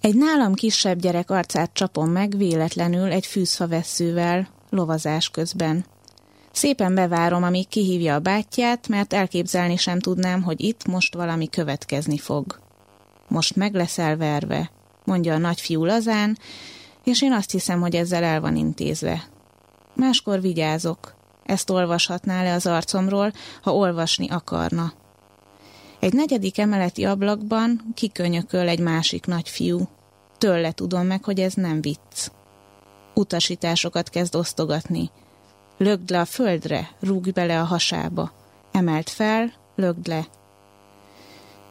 Egy nálam kisebb gyerek arcát csapom meg véletlenül egy fűszfaveszővel, lovazás közben. Szépen bevárom, amíg kihívja a bátyját, mert elképzelni sem tudnám, hogy itt most valami következni fog. Most meg leszel verve, mondja a nagyfiú lazán, és én azt hiszem, hogy ezzel el van intézve. Máskor vigyázok. Ezt olvashatná le az arcomról, ha olvasni akarna. Egy negyedik emeleti ablakban kikönyököl egy másik nagyfiú. Tőle tudom meg, hogy ez nem vicc. Utasításokat kezd osztogatni. Lögd le a földre, rúgj bele a hasába. Emelt fel, lögd le.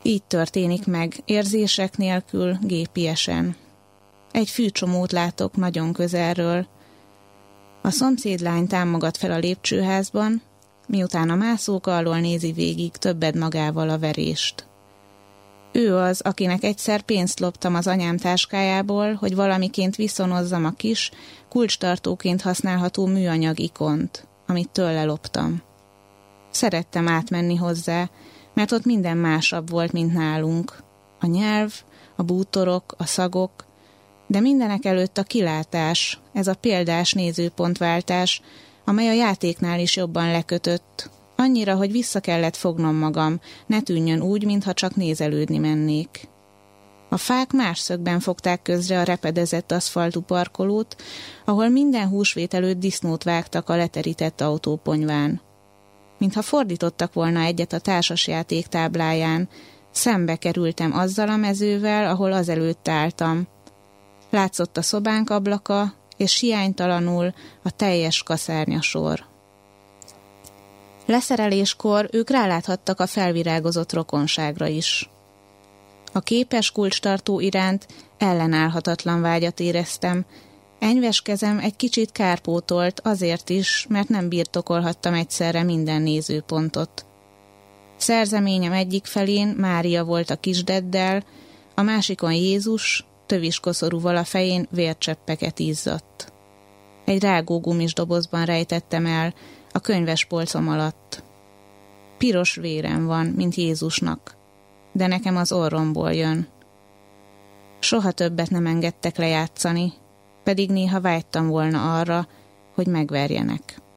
Így történik meg, érzések nélkül, gépiesen. Egy fűcsomót látok nagyon közelről. A szomszédlány támogat fel a lépcsőházban, miután a mászók alól nézi végig többed magával a verést. Ő az, akinek egyszer pénzt loptam az anyám táskájából, hogy valamiként viszonozzam a kis, kulcstartóként használható műanyag ikont, amit tőle loptam. Szerettem átmenni hozzá, mert ott minden másabb volt, mint nálunk. A nyelv, a bútorok, a szagok, de mindenek előtt a kilátás, ez a példás nézőpontváltás, amely a játéknál is jobban lekötött, annyira, hogy vissza kellett fognom magam, ne tűnjön úgy, mintha csak nézelődni mennék. A fák más szögben fogták közre a repedezett aszfaltú parkolót, ahol minden húsvét előtt disznót vágtak a leterített autóponyván. Mintha fordítottak volna egyet a társasjáték tábláján, szembe kerültem azzal a mezővel, ahol azelőtt álltam. Látszott a szobánk ablaka, és hiánytalanul a teljes kaszárnyasor. Leszereléskor ők ráláthattak a felvirágozott rokonságra is. A képes kulcstartó iránt ellenállhatatlan vágyat éreztem, Enyves kezem egy kicsit kárpótolt azért is, mert nem birtokolhattam egyszerre minden nézőpontot. Szerzeményem egyik felén Mária volt a kisdeddel, a másikon Jézus, tövis koszorúval a fején vércseppeket izzadt. Egy rágó dobozban rejtettem el, a könyves polcom alatt. Piros vérem van, mint Jézusnak, de nekem az orromból jön. Soha többet nem engedtek lejátszani, pedig néha vágytam volna arra, hogy megverjenek.